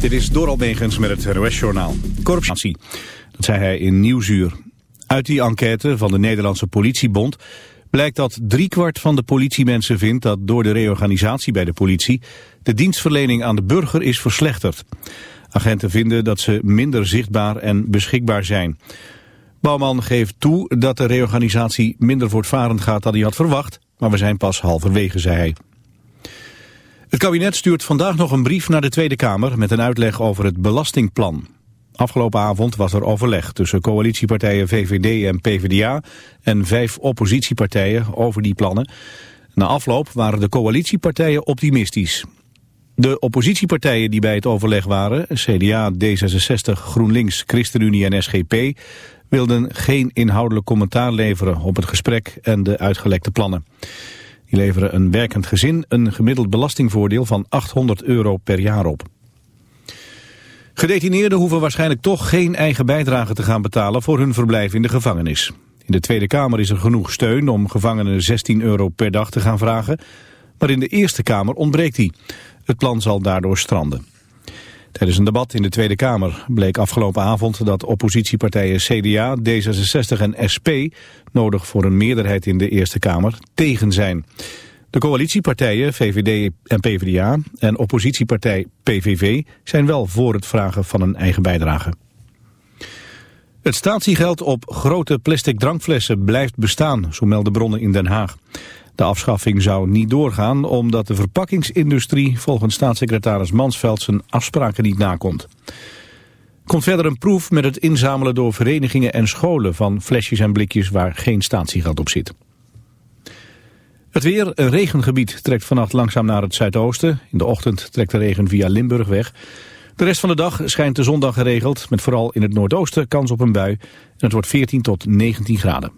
Dit is Doral met het NOS-journaal. Corruptie, dat zei hij in Nieuwsuur. Uit die enquête van de Nederlandse politiebond... blijkt dat driekwart van de politiemensen vindt... dat door de reorganisatie bij de politie... de dienstverlening aan de burger is verslechterd. Agenten vinden dat ze minder zichtbaar en beschikbaar zijn. Bouwman geeft toe dat de reorganisatie minder voortvarend gaat dan hij had verwacht... maar we zijn pas halverwege, zei hij. Het kabinet stuurt vandaag nog een brief naar de Tweede Kamer met een uitleg over het belastingplan. Afgelopen avond was er overleg tussen coalitiepartijen VVD en PvdA en vijf oppositiepartijen over die plannen. Na afloop waren de coalitiepartijen optimistisch. De oppositiepartijen die bij het overleg waren, CDA, D66, GroenLinks, ChristenUnie en SGP, wilden geen inhoudelijk commentaar leveren op het gesprek en de uitgelekte plannen. Die leveren een werkend gezin een gemiddeld belastingvoordeel van 800 euro per jaar op. Gedetineerden hoeven waarschijnlijk toch geen eigen bijdrage te gaan betalen voor hun verblijf in de gevangenis. In de Tweede Kamer is er genoeg steun om gevangenen 16 euro per dag te gaan vragen, maar in de Eerste Kamer ontbreekt die. Het plan zal daardoor stranden. Tijdens een debat in de Tweede Kamer bleek afgelopen avond dat oppositiepartijen CDA, D66 en SP nodig voor een meerderheid in de Eerste Kamer tegen zijn. De coalitiepartijen VVD en PvdA en oppositiepartij PVV zijn wel voor het vragen van een eigen bijdrage. Het statiegeld op grote plastic drankflessen blijft bestaan, zo melden bronnen in Den Haag. De afschaffing zou niet doorgaan omdat de verpakkingsindustrie volgens staatssecretaris Mansveld zijn afspraken niet nakomt. Komt verder een proef met het inzamelen door verenigingen en scholen van flesjes en blikjes waar geen statiegeld op zit. Het weer, een regengebied trekt vannacht langzaam naar het zuidoosten. In de ochtend trekt de regen via Limburg weg. De rest van de dag schijnt de zondag geregeld, met vooral in het noordoosten kans op een bui. En het wordt 14 tot 19 graden.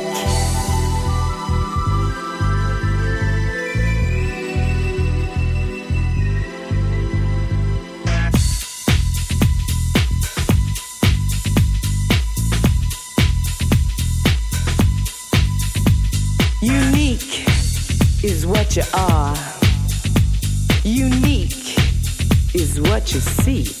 To see.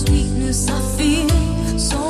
sweetness I feel so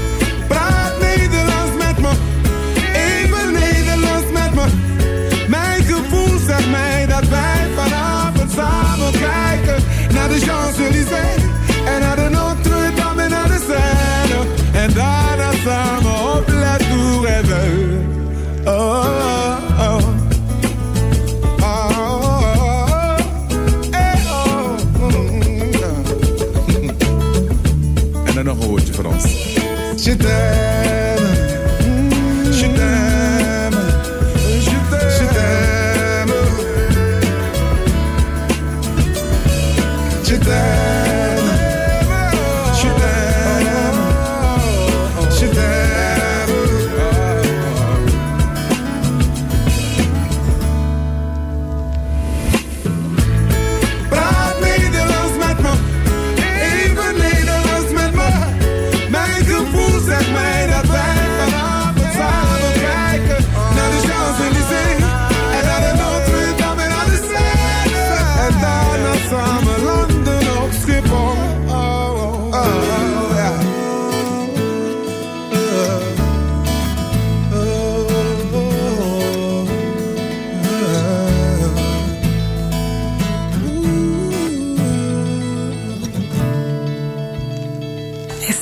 dar a.